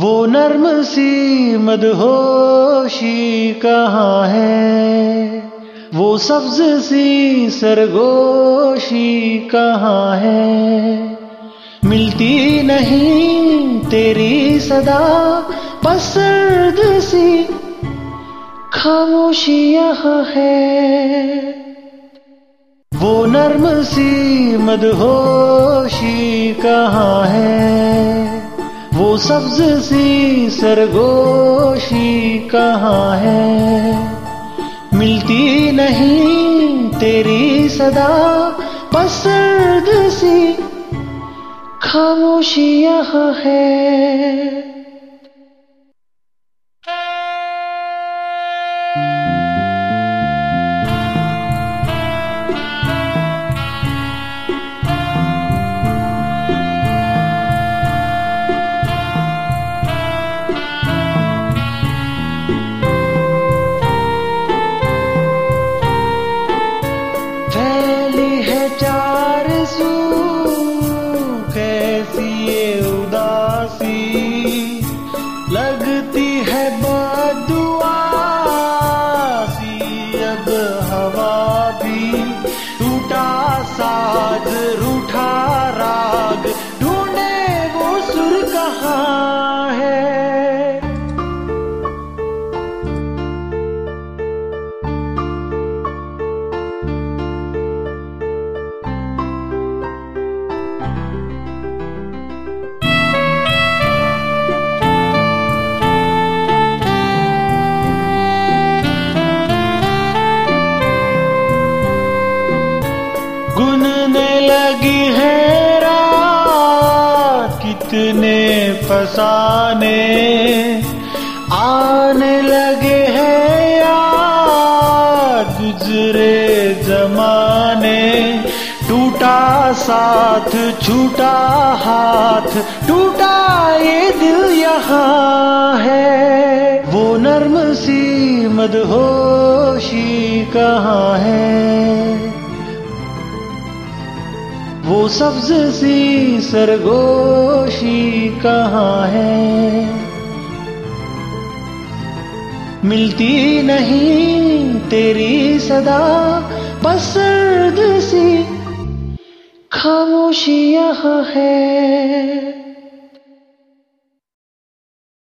वो नर्म सी मदहोशी कहाँ है? वो सब्ज सी सरगोशी कहाँ है? मिलती नहीं तेरी सदा, पसर्द सी खामोशी यहाँ है। वो नर्म सी मदहोशी कहाँ है? सब्ज सी सरगोशी कहाँ है? मिलती नहीं तेरी सदा पसर्द सी खामोशी यहाँ है। you कितने फसाने आने लगे हैं यार। गुजरे जमाने, टूटा साथ, छूटा हाथ। टूटा ये दिल यहाँ है। वो नर्म सी मदहोशी कहाँ है? वो सब्ज सी सरगोशी कहाँ है? मिलती नहीं तेरी सदा बसर्द सी खामोशी यहाँ है।